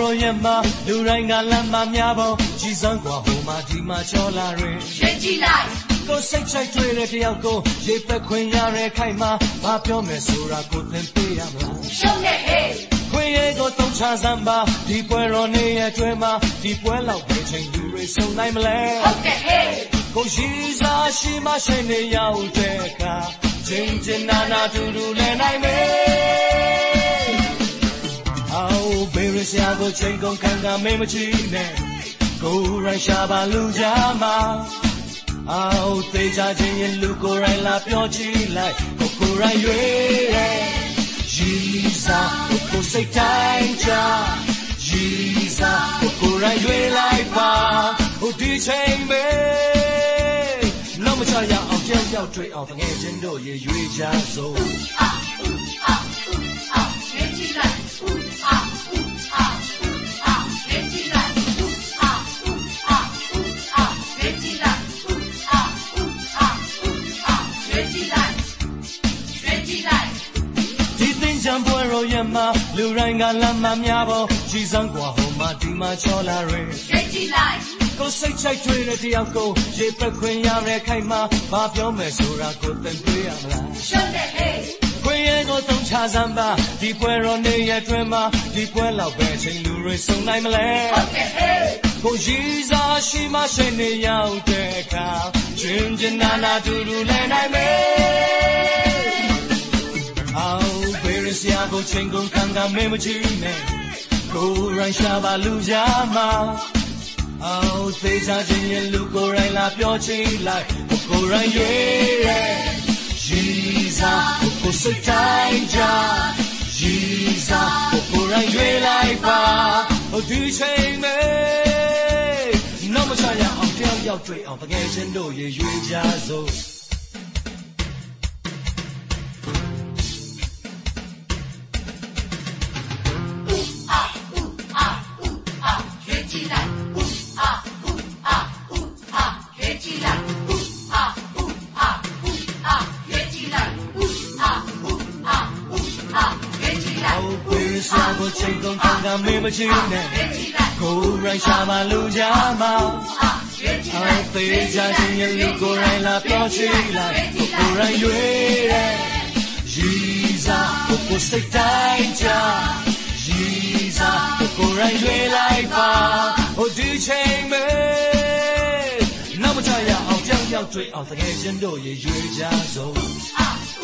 တော်ရဲ့မှာလူတိုင်းကလမ်းမများပေါ်ကြီးစံกว่าဟိုမှာဒီမှာချောလာရင် ရွှေကြည့်လိုက် ကိုစိတ်ချိုက်တွေ့တဲ့တယောက်ကိုရေပက်ခွင့်ရတဲ့ခိုင်မှာဘာပြောမယ်ဆိုတာကိုသင်ပေးရမလား ရှုံးတဲ့ဟေး ခွေရဲကိုတုံးချစမ်းပါဒီပွဲတော်နေ့ရဲ့အတွင်းမှာဒီပွဲလောက်ပဲချိန်လူတွေစုံနိုင်မလဲ ဟုတ်တဲ့ဟေး ကိုရှိစားရှိမရှိနေရောက်တဲ့အခါချင်းချင်းနာနာတူတူလဲနိုင်မယ် ဘေးရစရာကိုချိန်ကုန်ခံကမေးမချီနဲ့ကိုယ်ရိုင်းရှာပါလူကြမှာအော်သေးချချင်းရင်လူကိုယ်ရိုင်းလာပြောချီလိုက်ကိုကိုယ်ရိုင်းရွေးတဲ့ရီစားကိုကိုယ်စိတ်တိုင်းချရီစားကိုကိုယ်ရိုင်းရွေးလိုက်ပါဟိုဒီချိန်ပဲနောက်မချရအောင်ကြောက်ကြောက်တွေ့အောင်တငယ်ချင်းတို့ရေရွေးကြစို့အာဦးအာဦးအာရွှေကြည့်လိုက်ဦးအာဦးအာ အာရွှေကြည့်လိုက်ရွှေကြည့်လိုက် ဒီသင်္ချံပွဲတော်ရဲ့မှာလူတိုင်းကလမ်းမများပေါ်ကြီးစံกว่าဟိုမှာဒီမှာချောလာရင် ရွှေကြည့်လိုက် ကိုစိတ်ချိုက်တွေ့တဲ့တယောက်ကိုရေပက်ခွင့်ရတဲ့ခိုင်မှာဘာပြောမယ်ဆိုတာကိုသင်ပေးရမလား ရှုံးတဲ့ဟေး ခွေရဲကိုတုံးချစမ်းပါဒီပွဲတော်နေ့ရဲ့အတွင်းမှာဒီပွဲလောက်ပဲချိန်လူတွေစုံနိုင်မလဲ ဟုတ်တဲ့ဟေး ကိုရီစားရှိမရှိနေရောက်တဲ့အခါချင်းချင်းနာနာတူတူလဲနိုင်မယ်အော်ဘေးရစရာကိုချင်းကုန်ခံကမေးမချီနဲ့ကိုယ်ရိုင်းရှာပါလူကြမှာအော်သေးချချင်းရဲ့လူကိုယ်ရိုင်းလာပြောချီလိုက်ကိုယ်ရိုင်းရွေးတဲ့ရီစားကိုစိတ်တိုင်းကြရီစားကိုယ်ရိုင်းရွေးလိုက်ပါဟိုဒီချိန် အောင်တယောက်ယောက်တွေ့အောင်တကယ်ချင်းတို့ရေရွေးကြစို့အာဦးအာဦးအာရွှေကြည့်လိုက်ဦး အာဦးအာဦးအာရွှေကြည့်လိုက်ဦးအာဦးအာဦးအာရွှေကြည့်လိုက်ဦးအာဦးအာဦးအာရွှေကြည့်လိုက်အော်ဝေးစာကိုချိန်ကုန်ခံကမေးမချင်နဲ့ရွှေကြည့်လိုက်ကိုယ်ရိုင်းရှာမလူကြမှာအာရွှေကြည့်လိုအော်က်သေးချချင်းရဲ့လူကိုယ်ရိုင်းလာပြောချင်လိုက်ကိုယ်ရိုင်းရွေးတဲ့ရီစားကိုကိုစိတ်တိုင်းကြရီစားကိုကိုယ်ရိုင်းရွေးလိုက်ပါဟိုဒီချိန်မဲနောက်မချရအောင်ကြောက်ကြောက်တွေ့အောင်တကယ်ချင်းတို့ရေရွေးကြစို့အာဦး